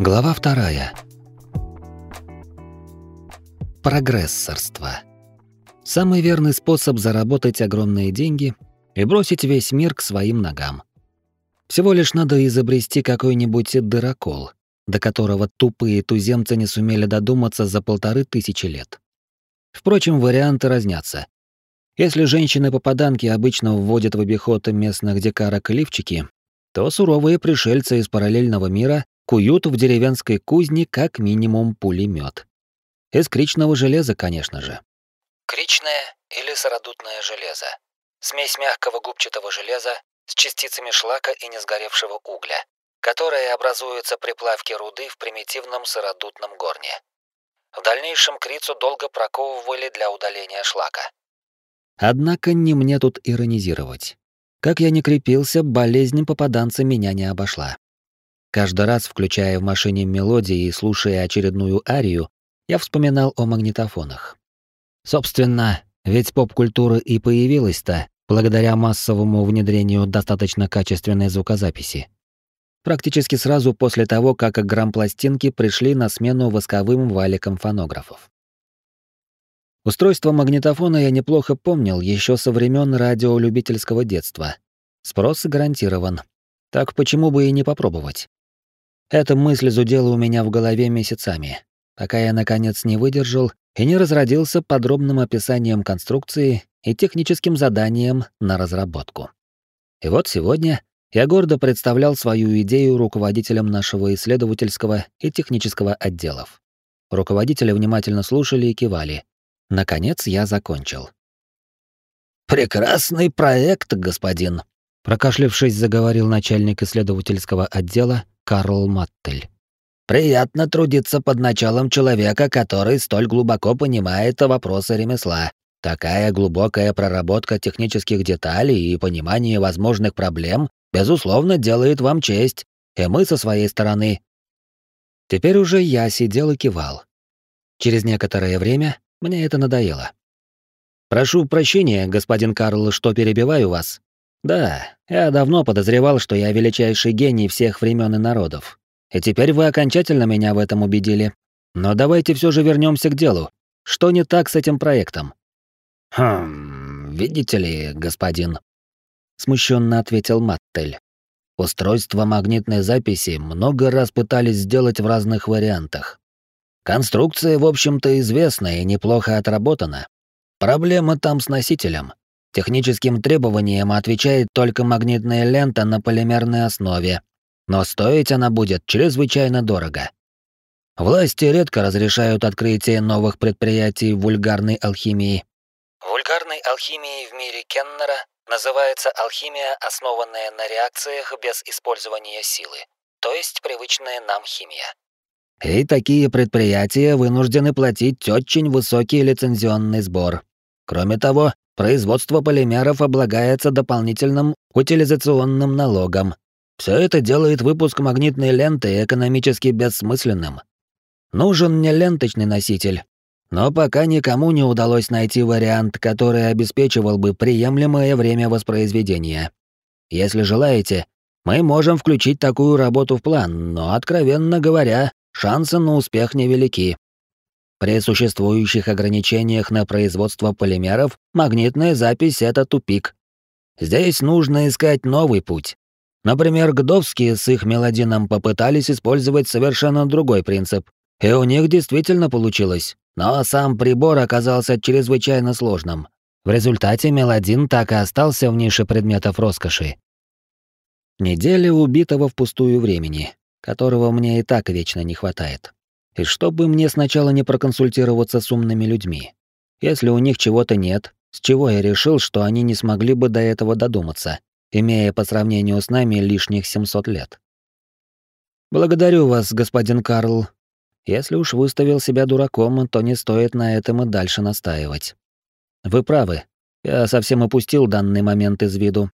Глава вторая. Прогрессорство. Самый верный способ заработать огромные деньги и бросить весь мир к своим ногам. Всего лишь надо изобрести какой-нибудь дырокол, до которого тупые туземцы не сумели додуматься за полторы тысячи лет. Впрочем, варианты разнятся. Если женщины-попаданки обычно вводят в обиход местных дикарок лифчики, то суровые пришельцы из параллельного мира куют в деревенской кузне как минимум пулемет. Из кричного железа, конечно же. Кричное или сыродутное железо. Смесь мягкого губчатого железа с частицами шлака и несгоревшего угля, которые образуются при плавке руды в примитивном сыродутном горне. В дальнейшем крицу долго проковывали для удаления шлака. Однако не мне тут иронизировать. Как я не крепился, болезнь попаданца меня не обошла. Каждый раз, включая в машине мелодии и слушая очередную арию, я вспоминал о магнитофонах. Собственно, ведь поп-культура и появилась-то благодаря массовому внедрению достаточно качественной звукозаписи. Практически сразу после того, как грамм-пластинки пришли на смену восковым валикам фонографов. Устройство магнитофона я неплохо помнил еще со времен радиолюбительского детства. Спрос гарантирован. Так почему бы и не попробовать? Эта мысль зудела у меня в голове месяцами, пока я наконец не выдержал и не разродился подробным описанием конструкции и техническим заданием на разработку. И вот сегодня я гордо представлял свою идею руководителям нашего исследовательского и технического отделов. Руководители внимательно слушали и кивали. Наконец я закончил. «Прекрасный проект, господин», — прокашлявшись, заговорил начальник исследовательского отдела Карл Маттель. «Приятно трудиться под началом человека, который столь глубоко понимает вопросы ремесла. Такая глубокая проработка технических деталей и понимание возможных проблем, безусловно, делает вам честь, и мы со своей стороны». Теперь уже я сидел и кивал. Через некоторое время мне это надоело. «Прошу прощения, господин Карл, что перебиваю вас. Да, я давно подозревал, что я величайший гений всех времен и народов. И теперь вы окончательно меня в этом убедили. Но давайте все же вернемся к делу. Что не так с этим проектом? Хм, видите ли, господин, смущенно ответил Маттель. Устройство магнитной записи много раз пытались сделать в разных вариантах. Конструкция, в общем-то, известна и неплохо отработана. Проблема там с носителем. Техническим требованиям отвечает только магнитная лента на полимерной основе, но стоить она будет чрезвычайно дорого. Власти редко разрешают открытие новых предприятий вульгарной алхимии. Вульгарной алхимией в мире Кеннера называется алхимия, основанная на реакциях без использования силы, то есть привычная нам химия. И такие предприятия вынуждены платить очень высокий лицензионный сбор. Кроме того, производство полимеров облагается дополнительным утилизационным налогом. Все это делает выпуск магнитной ленты экономически бессмысленным. Нужен не ленточный носитель, но пока никому не удалось найти вариант, который обеспечивал бы приемлемое время воспроизведения. Если желаете, мы можем включить такую работу в план, но, откровенно говоря, шансы на успех невелики. При существующих ограничениях на производство полимеров магнитная запись — это тупик. Здесь нужно искать новый путь. Например, гдовские с их мелодином попытались использовать совершенно другой принцип, и у них действительно получилось, но сам прибор оказался чрезвычайно сложным. В результате мелодин так и остался в нише предметов роскоши. Неделя убитого впустую времени, которого мне и так вечно не хватает. И чтобы мне сначала не проконсультироваться с умными людьми. Если у них чего-то нет, с чего я решил, что они не смогли бы до этого додуматься, имея по сравнению с нами лишних 700 лет. Благодарю вас, господин Карл. Если уж выставил себя дураком, то не стоит на этом и дальше настаивать. Вы правы. Я совсем опустил данный момент из виду.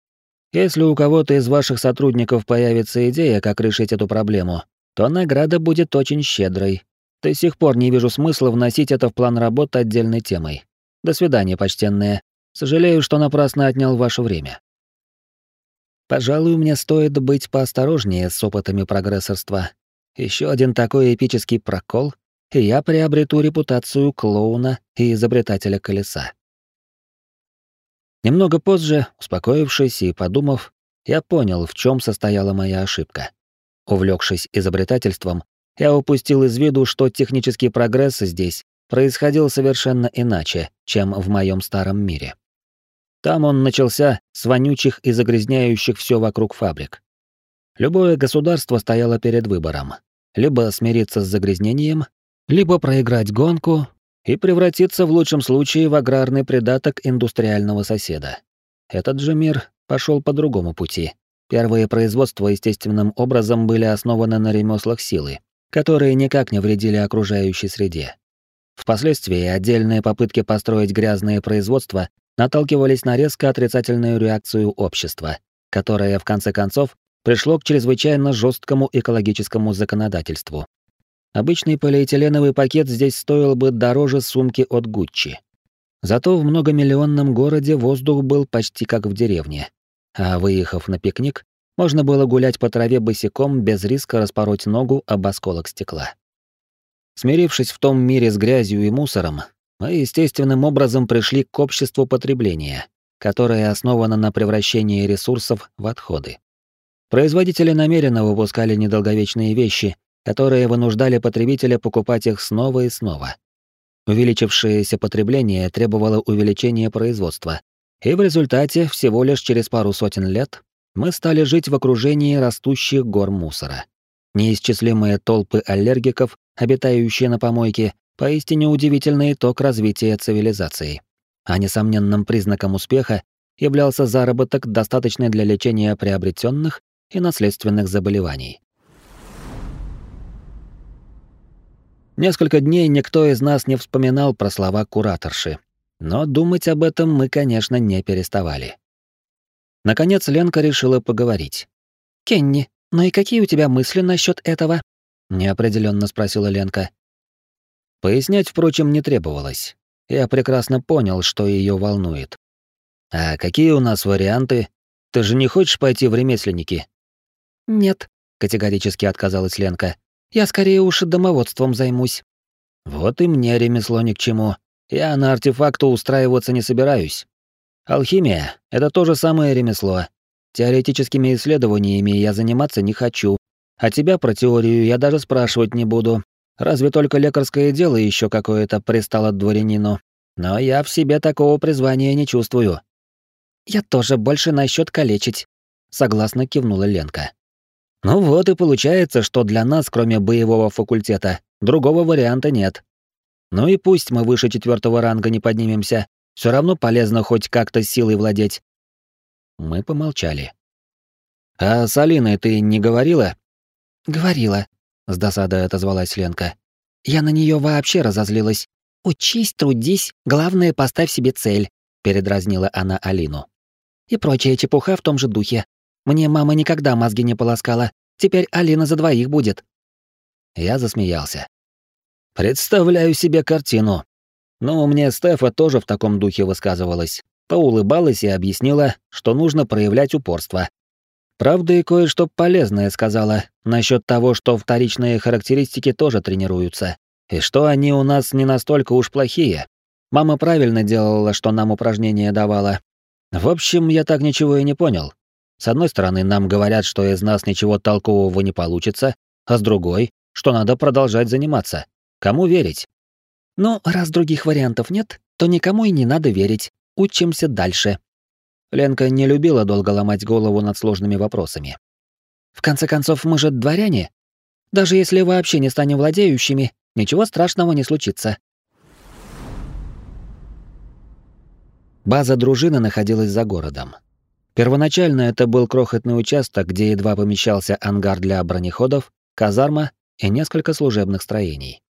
Если у кого-то из ваших сотрудников появится идея, как решить эту проблему, то награда будет очень щедрой. До сих пор не вижу смысла вносить это в план работы отдельной темой. До свидания, почтенные. Сожалею, что напрасно отнял ваше время. Пожалуй, мне стоит быть поосторожнее с опытами прогрессорства. Еще один такой эпический прокол, и я приобрету репутацию клоуна и изобретателя колеса. Немного позже, успокоившись и подумав, я понял, в чем состояла моя ошибка. Увлекшись изобретательством, я упустил из виду, что технический прогресс здесь происходил совершенно иначе, чем в моем старом мире. Там он начался с вонючих и загрязняющих все вокруг фабрик. Любое государство стояло перед выбором: либо смириться с загрязнением, либо проиграть гонку и превратиться в лучшем случае в аграрный придаток индустриального соседа. Этот же мир пошел по другому пути. Первые производства естественным образом были основаны на ремеслах силы, которые никак не вредили окружающей среде. Впоследствии отдельные попытки построить грязные производства наталкивались на резко отрицательную реакцию общества, которое в конце концов пришло к чрезвычайно жесткому экологическому законодательству. Обычный полиэтиленовый пакет здесь стоил бы дороже сумки от Гуччи. Зато в многомиллионном городе воздух был почти как в деревне. А выехав на пикник, можно было гулять по траве босиком без риска распороть ногу об осколок стекла. Смирившись в том мире с грязью и мусором, мы естественным образом пришли к обществу потребления, которое основано на превращении ресурсов в отходы. Производители намеренно выпускали недолговечные вещи, которые вынуждали потребителя покупать их снова и снова. Увеличившееся потребление требовало увеличения производства, и в результате всего лишь через пару сотен лет мы стали жить в окружении растущих гор мусора. Неисчислимые толпы аллергиков, обитающие на помойке, поистине удивительный итог развития цивилизации. А несомненным признаком успеха являлся заработок, достаточный для лечения приобретенных и наследственных заболеваний. Несколько дней никто из нас не вспоминал про слова кураторши, но думать об этом мы, конечно, не переставали. Наконец Ленка решила поговорить. «Кенни, ну и какие у тебя мысли насчет этого?» — неопределенно спросила Ленка. Пояснять, впрочем, не требовалось. Я прекрасно понял, что ее волнует. «А какие у нас варианты? Ты же не хочешь пойти в ремесленники?» «Нет», — категорически отказалась Ленка. Я скорее уж домоводством займусь. Вот и мне ремесло ни к чему. Я на артефакту устраиваться не собираюсь. Алхимия — это то же самое ремесло. Теоретическими исследованиями я заниматься не хочу. А тебя про теорию я даже спрашивать не буду. Разве только лекарское дело еще какое-то пристало дворянину. Но я в себе такого призвания не чувствую. Я тоже больше насчет калечить. Согласно кивнула Ленка. Ну вот и получается, что для нас, кроме боевого факультета, другого варианта нет. Ну и пусть мы выше четвертого ранга не поднимемся, все равно полезно хоть как-то силой владеть. Мы помолчали. А с Алиной ты не говорила? Говорила, с досадой отозвалась Ленка. Я на нее вообще разозлилась. Учись, трудись, главное, поставь себе цель, передразнила она Алину. И прочая чепуха в том же духе. Мне мама никогда мозги не полоскала. Теперь Алина за двоих будет. Я засмеялся. Представляю себе картину. Но мне Стефа тоже в таком духе высказывалась. Поулыбалась и объяснила, что нужно проявлять упорство. Правда, и кое-что полезное сказала насчет того, что вторичные характеристики тоже тренируются, и что они у нас не настолько уж плохие. Мама правильно делала, что нам упражнения давала. В общем, я так ничего и не понял. С одной стороны, нам говорят, что из нас ничего толкового не получится, а с другой, что надо продолжать заниматься. Кому верить? Ну, раз других вариантов нет, то никому и не надо верить. Учимся дальше. Ленка не любила долго ломать голову над сложными вопросами. В конце концов, мы же дворяне. Даже если вообще не станем владеющими, ничего страшного не случится. База дружины находилась за городом. Первоначально это был крохотный участок, где едва помещался ангар для бронеходов, казарма и несколько служебных строений.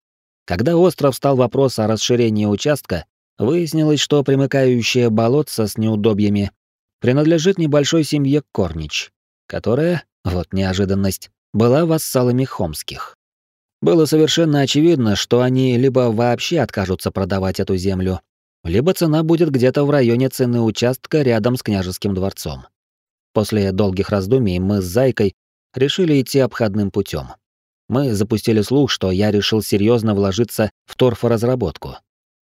Когда остров стал вопрос о расширении участка, выяснилось, что примыкающее болотце с неудобьями принадлежит небольшой семье Корнич, которая, вот неожиданность, была вассалами Хомских. Было совершенно очевидно, что они либо вообще откажутся продавать эту землю, либо цена будет где-то в районе цены участка рядом с княжеским дворцом. После долгих раздумий мы с Зайкой решили идти обходным путем. Мы запустили слух, что я решил серьезно вложиться в торфоразработку.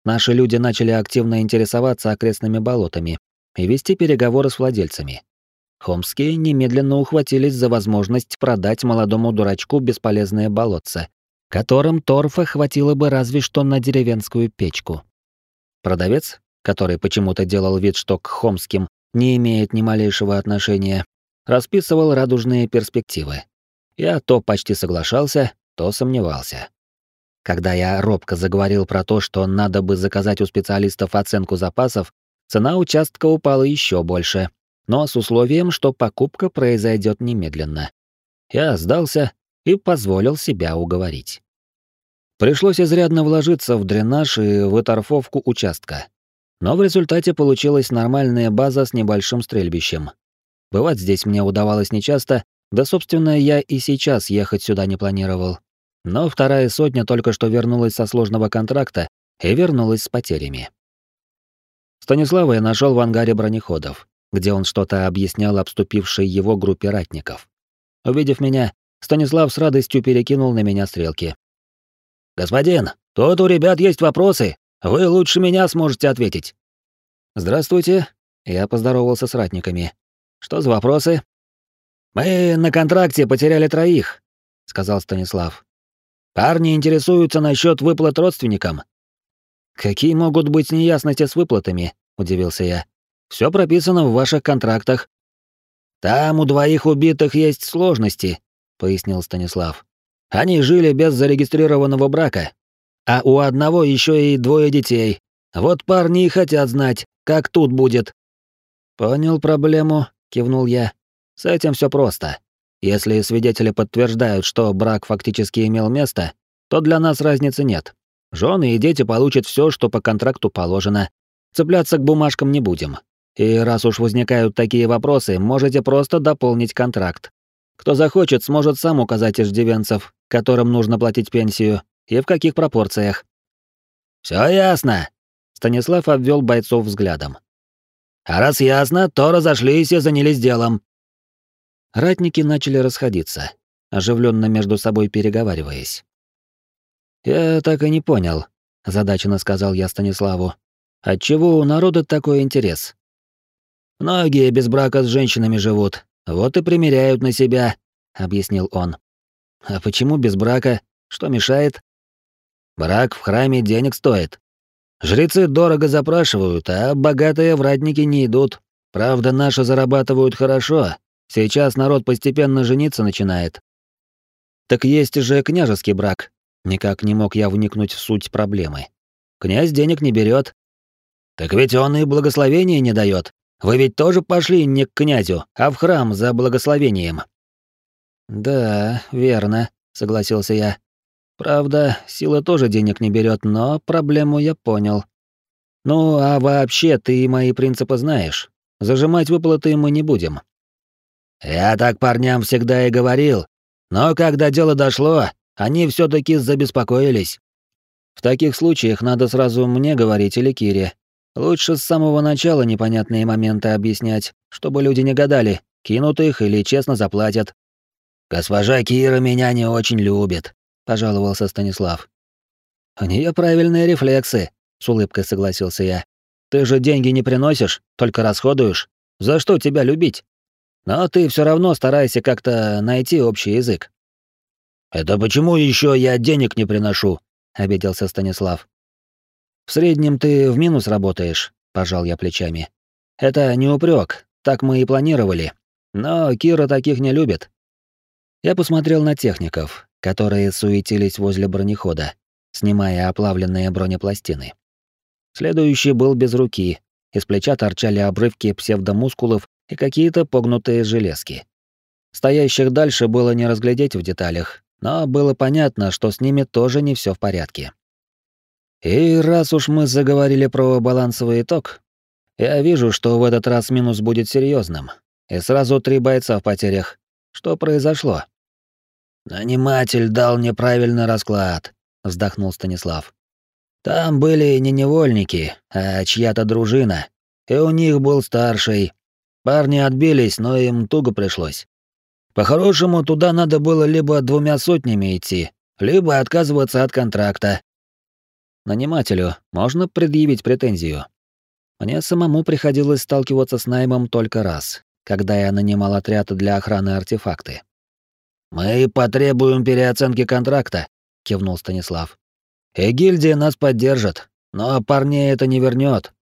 Наши люди начали активно интересоваться окрестными болотами и вести переговоры с владельцами. Хомские немедленно ухватились за возможность продать молодому дурачку бесполезное болотце, которым торфа хватило бы разве что на деревенскую печку. Продавец, который почему-то делал вид, что к хомским не имеет ни малейшего отношения, расписывал радужные перспективы. Я то почти соглашался, то сомневался. Когда я робко заговорил про то, что надо бы заказать у специалистов оценку запасов, цена участка упала еще больше, но с условием, что покупка произойдет немедленно. Я сдался и позволил себя уговорить. Пришлось изрядно вложиться в дренаж и выторфовку участка. Но в результате получилась нормальная база с небольшим стрельбищем. Бывать здесь мне удавалось нечасто, да, собственно, я и сейчас ехать сюда не планировал. Но вторая сотня только что вернулась со сложного контракта и вернулась с потерями. Станислава я нашел в ангаре бронеходов, где он что-то объяснял обступившей его группе ратников. Увидев меня, Станислав с радостью перекинул на меня стрелки. «Господин, тут у ребят есть вопросы. Вы лучше меня сможете ответить». «Здравствуйте». Я поздоровался с ратниками. «Что за вопросы?» «Мы на контракте потеряли троих», — сказал Станислав. «Парни интересуются насчет выплат родственникам». «Какие могут быть неясности с выплатами?» — удивился я. Все прописано в ваших контрактах». «Там у двоих убитых есть сложности», — пояснил Станислав. «Они жили без зарегистрированного брака, а у одного еще и двое детей. Вот парни и хотят знать, как тут будет». «Понял проблему», — кивнул я. С этим все просто. Если свидетели подтверждают, что брак фактически имел место, то для нас разницы нет. Жены и дети получат все, что по контракту положено. Цепляться к бумажкам не будем. И раз уж возникают такие вопросы, можете просто дополнить контракт. Кто захочет, сможет сам указать иждивенцев, которым нужно платить пенсию, и в каких пропорциях. Все ясно. Станислав обвел бойцов взглядом. А раз ясно, то разошлись и занялись делом. Ратники начали расходиться, оживленно между собой переговариваясь. «Я так и не понял», — задаченно сказал я Станиславу. «Отчего у народа такой интерес? Многие без брака с женщинами живут, вот и примеряют на себя», — объяснил он. «А почему без брака? Что мешает?» «Брак в храме денег стоит. Жрецы дорого запрашивают, а богатые вратники не идут. Правда, наши зарабатывают хорошо, Сейчас народ постепенно жениться начинает. Так есть же княжеский брак. Никак не мог я вникнуть в суть проблемы. Князь денег не берет. Так ведь он и благословения не дает. Вы ведь тоже пошли не к князю, а в храм за благословением. Да, верно, согласился я. Правда, сила тоже денег не берет, но проблему я понял. Ну, а вообще ты мои принципы знаешь. Зажимать выплаты мы не будем. Я так парням всегда и говорил, но когда дело дошло, они все таки забеспокоились. В таких случаях надо сразу мне говорить или Кире. Лучше с самого начала непонятные моменты объяснять, чтобы люди не гадали, кинут их или честно заплатят. «Госпожа Кира меня не очень любит», — пожаловался Станислав. «У нее правильные рефлексы», — с улыбкой согласился я. «Ты же деньги не приносишь, только расходуешь. За что тебя любить?» Но ты все равно старайся как-то найти общий язык. Это почему еще я денег не приношу? обиделся Станислав. В среднем ты в минус работаешь, пожал я плечами. Это не упрек, так мы и планировали. Но Кира таких не любит. Я посмотрел на техников, которые суетились возле бронехода, снимая оплавленные бронепластины. Следующий был без руки, из плеча торчали обрывки псевдомускулов и какие-то погнутые железки. Стоящих дальше было не разглядеть в деталях, но было понятно, что с ними тоже не все в порядке. И раз уж мы заговорили про балансовый итог, я вижу, что в этот раз минус будет серьезным, и сразу три бойца в потерях. Что произошло? Наниматель дал неправильный расклад, вздохнул Станислав. Там были не невольники, а чья-то дружина, и у них был старший, Парни отбились, но им туго пришлось. По-хорошему, туда надо было либо двумя сотнями идти, либо отказываться от контракта. Нанимателю можно предъявить претензию. Мне самому приходилось сталкиваться с наймом только раз, когда я нанимал отряд для охраны артефакты. «Мы потребуем переоценки контракта», — кивнул Станислав. «И гильдия нас поддержит, но парней это не вернет.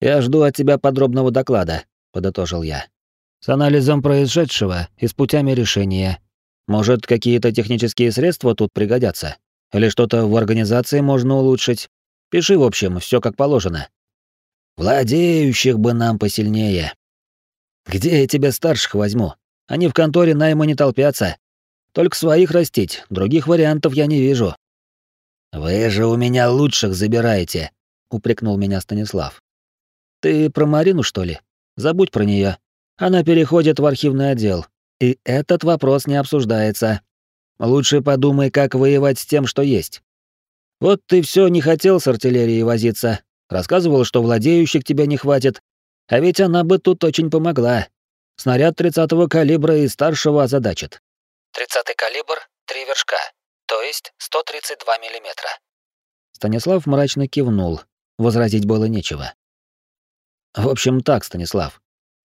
«Я жду от тебя подробного доклада», — подытожил я с анализом происшедшего и с путями решения. Может, какие-то технические средства тут пригодятся? Или что-то в организации можно улучшить? Пиши, в общем, все как положено. Владеющих бы нам посильнее. Где я тебе старших возьму? Они в конторе найма не толпятся. Только своих растить, других вариантов я не вижу. Вы же у меня лучших забираете, упрекнул меня Станислав. Ты про Марину, что ли? Забудь про нее она переходит в архивный отдел. И этот вопрос не обсуждается. Лучше подумай, как воевать с тем, что есть. Вот ты все не хотел с артиллерией возиться. Рассказывал, что владеющих тебя не хватит. А ведь она бы тут очень помогла. Снаряд 30-го калибра и старшего озадачит. 30-й калибр — три вершка, то есть 132 миллиметра. Станислав мрачно кивнул. Возразить было нечего. В общем так, Станислав.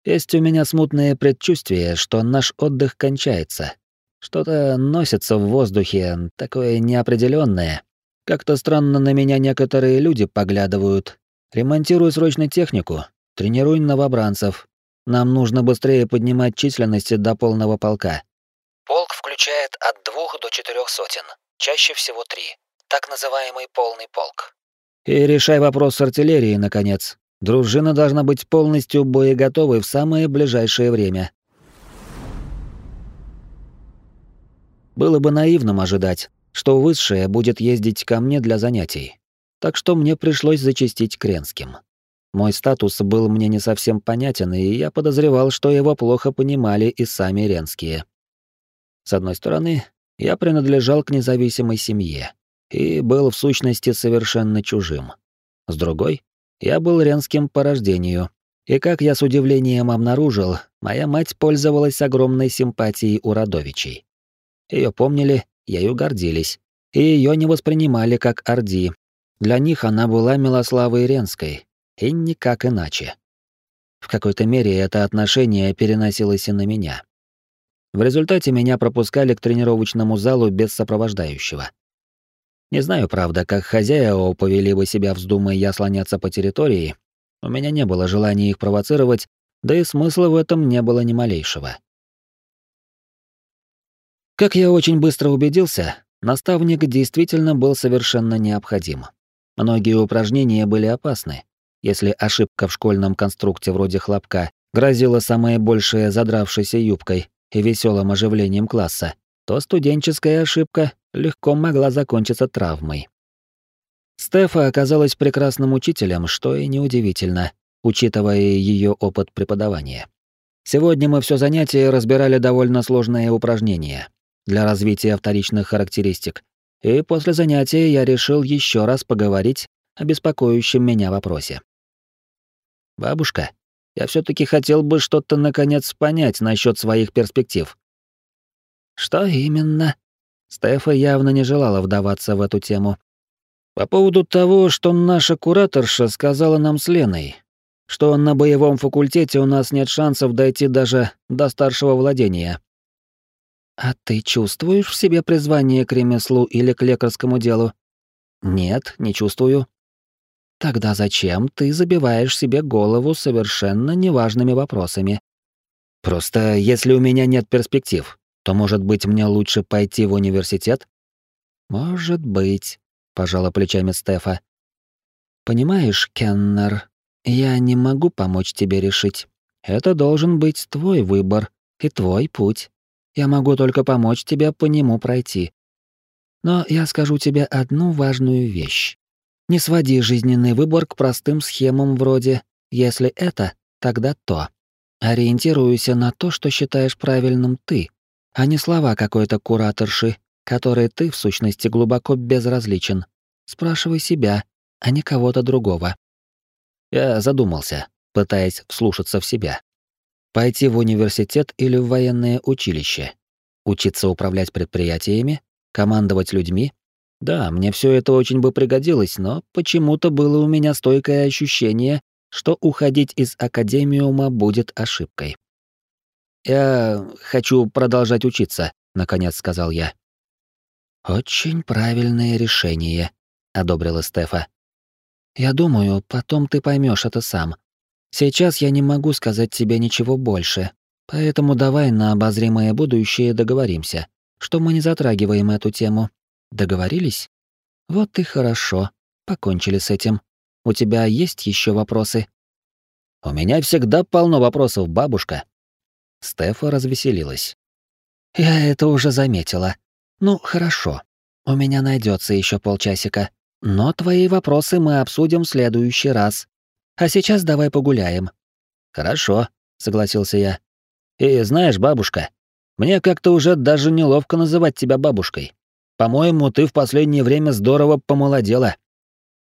Есть у меня смутное предчувствие, что наш отдых кончается. Что-то носится в воздухе, такое неопределенное. Как-то странно на меня некоторые люди поглядывают. Ремонтируй срочно технику, тренируй новобранцев. Нам нужно быстрее поднимать численность до полного полка. Полк включает от двух до четырех сотен, чаще всего три. Так называемый полный полк. И решай вопрос с артиллерией, наконец. Дружина должна быть полностью боеготовой в самое ближайшее время. Было бы наивным ожидать, что высшее будет ездить ко мне для занятий. Так что мне пришлось зачастить Кренским. Мой статус был мне не совсем понятен, и я подозревал, что его плохо понимали и сами ренские. С одной стороны, я принадлежал к независимой семье и был в сущности совершенно чужим. С другой, я был ренским по рождению, и как я с удивлением обнаружил, моя мать пользовалась огромной симпатией у родовичей. Ее помнили, ею гордились, и ее не воспринимали как орди. Для них она была Милославой Ренской, и никак иначе. В какой-то мере это отношение переносилось и на меня. В результате меня пропускали к тренировочному залу без сопровождающего. Не знаю, правда, как хозяева повели бы себя, вздумая я слоняться по территории. У меня не было желания их провоцировать, да и смысла в этом не было ни малейшего. Как я очень быстро убедился, наставник действительно был совершенно необходим. Многие упражнения были опасны. Если ошибка в школьном конструкте вроде хлопка грозила самое большее задравшейся юбкой и веселым оживлением класса, то студенческая ошибка легко могла закончиться травмой. Стефа оказалась прекрасным учителем, что и неудивительно, учитывая ее опыт преподавания. Сегодня мы все занятие разбирали довольно сложные упражнения для развития вторичных характеристик, и после занятия я решил еще раз поговорить о беспокоящем меня вопросе. «Бабушка, я все таки хотел бы что-то наконец понять насчет своих перспектив. Что именно? Стефа явно не желала вдаваться в эту тему. По поводу того, что наша кураторша сказала нам с Леной, что на боевом факультете у нас нет шансов дойти даже до старшего владения. А ты чувствуешь в себе призвание к ремеслу или к лекарскому делу? Нет, не чувствую. Тогда зачем ты забиваешь себе голову совершенно неважными вопросами? Просто если у меня нет перспектив, то, может быть, мне лучше пойти в университет? Может быть, пожала плечами Стефа. Понимаешь, Кеннер, я не могу помочь тебе решить. Это должен быть твой выбор и твой путь. Я могу только помочь тебе по нему пройти. Но я скажу тебе одну важную вещь. Не своди жизненный выбор к простым схемам вроде «если это, тогда то». Ориентируйся на то, что считаешь правильным ты, а не слова какой-то кураторши, которой ты в сущности глубоко безразличен. Спрашивай себя, а не кого-то другого. Я задумался, пытаясь вслушаться в себя. Пойти в университет или в военное училище? Учиться управлять предприятиями? Командовать людьми? Да, мне все это очень бы пригодилось, но почему-то было у меня стойкое ощущение, что уходить из академиума будет ошибкой. «Я хочу продолжать учиться», — наконец сказал я. «Очень правильное решение», — одобрила Стефа. «Я думаю, потом ты поймешь это сам. Сейчас я не могу сказать тебе ничего больше, поэтому давай на обозримое будущее договоримся, что мы не затрагиваем эту тему. Договорились? Вот и хорошо. Покончили с этим. У тебя есть еще вопросы? У меня всегда полно вопросов, бабушка. Стефа развеселилась. Я это уже заметила. Ну, хорошо. У меня найдется еще полчасика. Но твои вопросы мы обсудим в следующий раз. А сейчас давай погуляем. Хорошо, согласился я. И знаешь, бабушка, мне как-то уже даже неловко называть тебя бабушкой. По-моему, ты в последнее время здорово помолодела.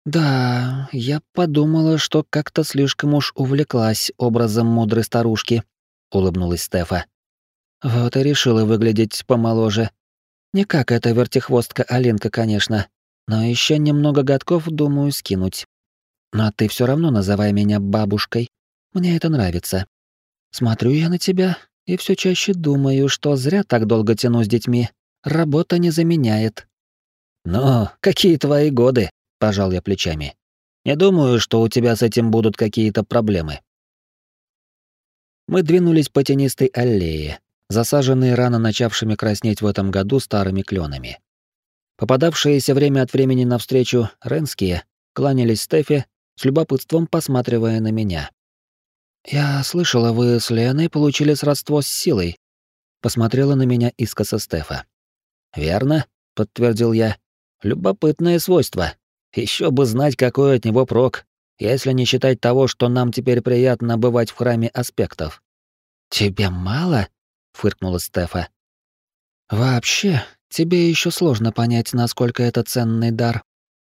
Да, я подумала, что как-то слишком уж увлеклась образом мудрой старушки, улыбнулась Стефа. Вот и решила выглядеть помоложе. Не как эта вертихвостка Алинка, конечно, но еще немного годков, думаю, скинуть. Но ты все равно называй меня бабушкой. Мне это нравится. Смотрю я на тебя и все чаще думаю, что зря так долго тяну с детьми. Работа не заменяет. Ну, какие твои годы? пожал я плечами. Не думаю, что у тебя с этим будут какие-то проблемы. Мы двинулись по тенистой аллее, засаженной рано начавшими краснеть в этом году старыми кленами. Попадавшиеся время от времени навстречу Ренские кланялись Стефе, с любопытством посматривая на меня. «Я слышала, вы с Леной получили сродство с силой», — посмотрела на меня искоса Стефа. «Верно», — подтвердил я. «Любопытное свойство. Еще бы знать, какой от него прок, если не считать того, что нам теперь приятно бывать в храме аспектов». «Тебе мало?» — фыркнула Стефа. «Вообще, тебе еще сложно понять, насколько это ценный дар.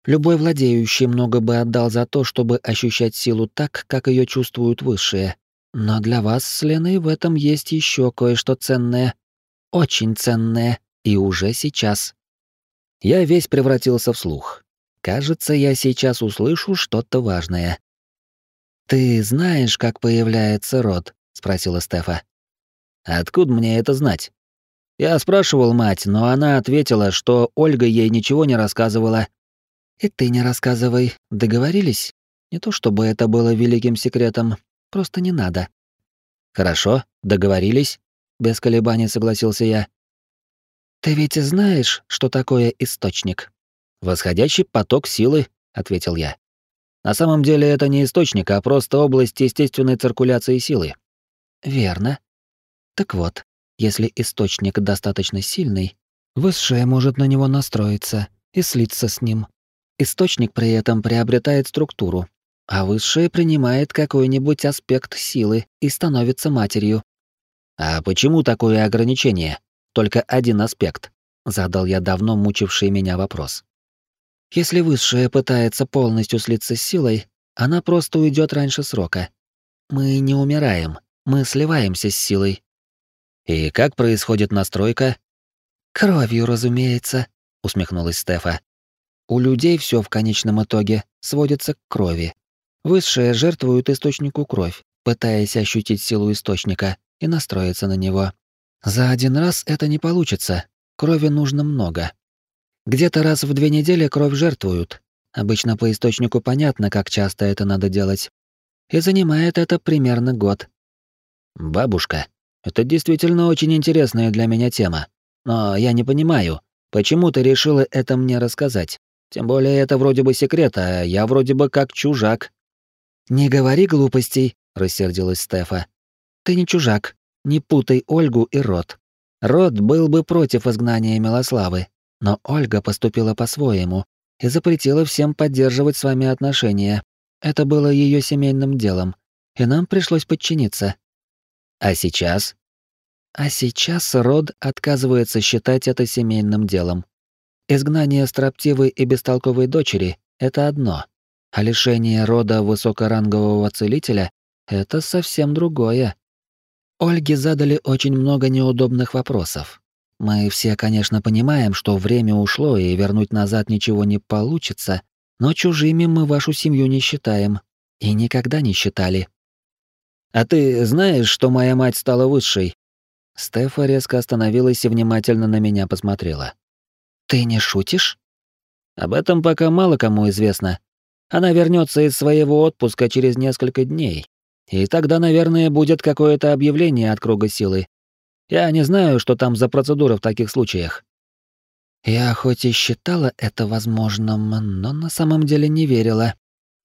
Любой владеющий много бы отдал за то, чтобы ощущать силу так, как ее чувствуют высшие. Но для вас с Леной в этом есть еще кое-что ценное. Очень ценное. И уже сейчас. Я весь превратился в слух. Кажется, я сейчас услышу что-то важное. «Ты знаешь, как появляется род?» — спросила Стефа. «Откуда мне это знать?» Я спрашивал мать, но она ответила, что Ольга ей ничего не рассказывала. «И ты не рассказывай, договорились? Не то чтобы это было великим секретом, просто не надо». «Хорошо, договорились», — без колебаний согласился я. «Ты ведь знаешь, что такое источник?» «Восходящий поток силы», — ответил я. «На самом деле это не источник, а просто область естественной циркуляции силы». «Верно. Так вот, если источник достаточно сильный, высшее может на него настроиться и слиться с ним. Источник при этом приобретает структуру, а высшее принимает какой-нибудь аспект силы и становится матерью. А почему такое ограничение? только один аспект, задал я давно мучивший меня вопрос. Если высшая пытается полностью слиться с силой, она просто уйдет раньше срока. Мы не умираем, мы сливаемся с силой. И как происходит настройка? Кровью, разумеется, усмехнулась Стефа. У людей все в конечном итоге сводится к крови. Высшие жертвуют источнику кровь, пытаясь ощутить силу источника и настроиться на него. За один раз это не получится. Крови нужно много. Где-то раз в две недели кровь жертвуют. Обычно по источнику понятно, как часто это надо делать. И занимает это примерно год. Бабушка, это действительно очень интересная для меня тема. Но я не понимаю, почему ты решила это мне рассказать? Тем более это вроде бы секрет, а я вроде бы как чужак. Не говори глупостей, рассердилась Стефа. Ты не чужак. Не путай Ольгу и Род. Род был бы против изгнания Милославы, но Ольга поступила по-своему и запретила всем поддерживать с вами отношения. Это было ее семейным делом, и нам пришлось подчиниться. А сейчас? А сейчас Род отказывается считать это семейным делом. Изгнание строптивой и бестолковой дочери — это одно, а лишение рода высокорангового целителя — это совсем другое. Ольге задали очень много неудобных вопросов. Мы все, конечно, понимаем, что время ушло и вернуть назад ничего не получится, но чужими мы вашу семью не считаем и никогда не считали. А ты знаешь, что моя мать стала высшей? Стефа резко остановилась и внимательно на меня посмотрела. Ты не шутишь? Об этом пока мало кому известно. Она вернется из своего отпуска через несколько дней. И тогда, наверное, будет какое-то объявление от круга силы. Я не знаю, что там за процедура в таких случаях. Я хоть и считала это возможным, но на самом деле не верила,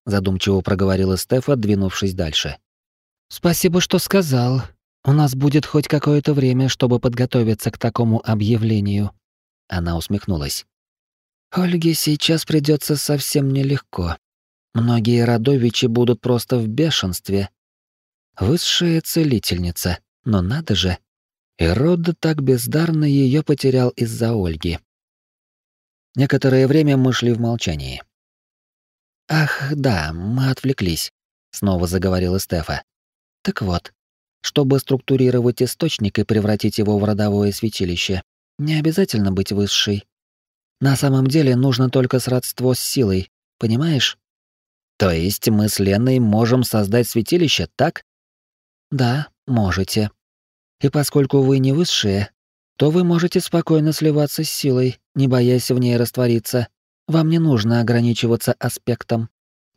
задумчиво проговорила Стефа, двинувшись дальше. Спасибо, что сказал. У нас будет хоть какое-то время, чтобы подготовиться к такому объявлению. Она усмехнулась. Ольге сейчас придется совсем нелегко. Многие родовичи будут просто в бешенстве. Высшая целительница, но надо же. И Род так бездарно ее потерял из-за Ольги. Некоторое время мы шли в молчании. «Ах, да, мы отвлеклись», — снова заговорила Стефа. «Так вот, чтобы структурировать источник и превратить его в родовое святилище, не обязательно быть высшей. На самом деле нужно только сродство с силой, понимаешь? То есть мы с Леной можем создать святилище, так? Да, можете. И поскольку вы не высшие, то вы можете спокойно сливаться с силой, не боясь в ней раствориться. Вам не нужно ограничиваться аспектом.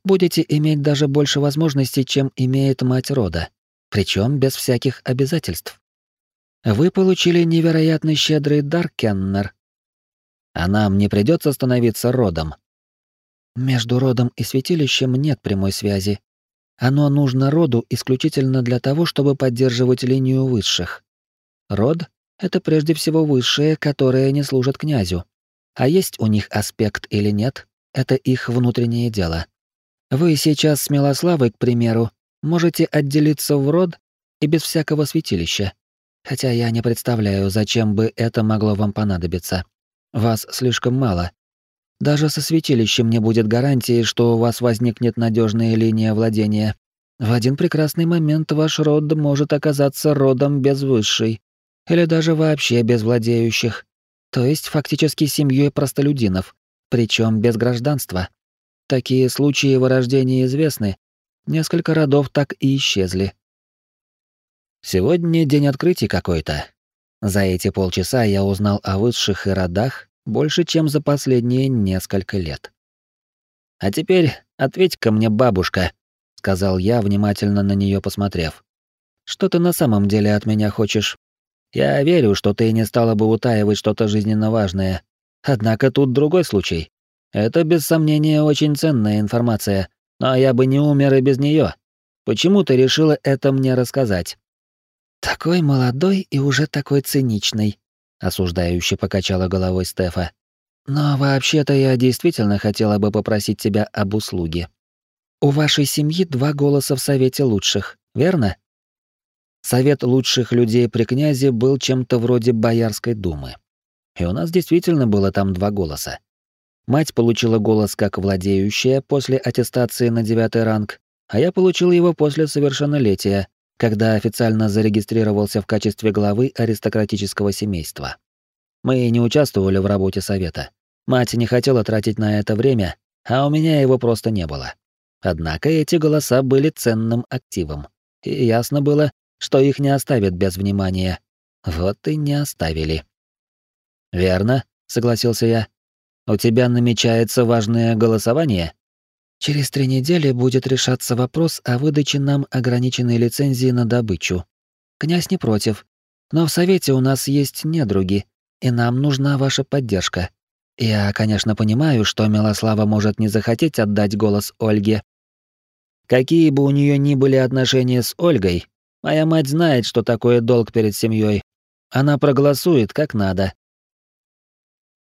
Будете иметь даже больше возможностей, чем имеет мать рода, причем без всяких обязательств. Вы получили невероятно щедрый дар, Кеннер. А нам не придется становиться родом. Между родом и святилищем нет прямой связи. Оно нужно роду исключительно для того, чтобы поддерживать линию высших. Род — это прежде всего высшие, которые не служат князю. А есть у них аспект или нет — это их внутреннее дело. Вы сейчас с Милославой, к примеру, можете отделиться в род и без всякого святилища. Хотя я не представляю, зачем бы это могло вам понадобиться. Вас слишком мало. Даже со святилищем не будет гарантии, что у вас возникнет надежная линия владения. В один прекрасный момент ваш род может оказаться родом без высшей, или даже вообще без владеющих, то есть фактически семьей простолюдинов, причем без гражданства. Такие случаи вырождения известны. Несколько родов так и исчезли. Сегодня день открытий какой-то. За эти полчаса я узнал о высших и родах больше, чем за последние несколько лет. А теперь ответь-ка мне, бабушка, сказал я, внимательно на нее посмотрев. Что ты на самом деле от меня хочешь? Я верю, что ты не стала бы утаивать что-то жизненно важное. Однако тут другой случай. Это без сомнения очень ценная информация, но я бы не умер и без нее. Почему ты решила это мне рассказать? Такой молодой и уже такой циничный, осуждающе покачала головой Стефа. Но вообще-то я действительно хотела бы попросить тебя об услуге. У вашей семьи два голоса в совете лучших, верно? Совет лучших людей при князе был чем-то вроде боярской думы. И у нас действительно было там два голоса. Мать получила голос как владеющая после аттестации на девятый ранг, а я получил его после совершеннолетия, когда официально зарегистрировался в качестве главы аристократического семейства. Мы не участвовали в работе совета. Мать не хотела тратить на это время, а у меня его просто не было. Однако эти голоса были ценным активом, и ясно было, что их не оставят без внимания. Вот и не оставили. «Верно», — согласился я. «У тебя намечается важное голосование?» Через три недели будет решаться вопрос о выдаче нам ограниченной лицензии на добычу. Князь не против, но в совете у нас есть недруги, и нам нужна ваша поддержка. Я, конечно, понимаю, что Милослава может не захотеть отдать голос Ольге. Какие бы у нее ни были отношения с Ольгой, моя мать знает, что такое долг перед семьей. Она проголосует как надо.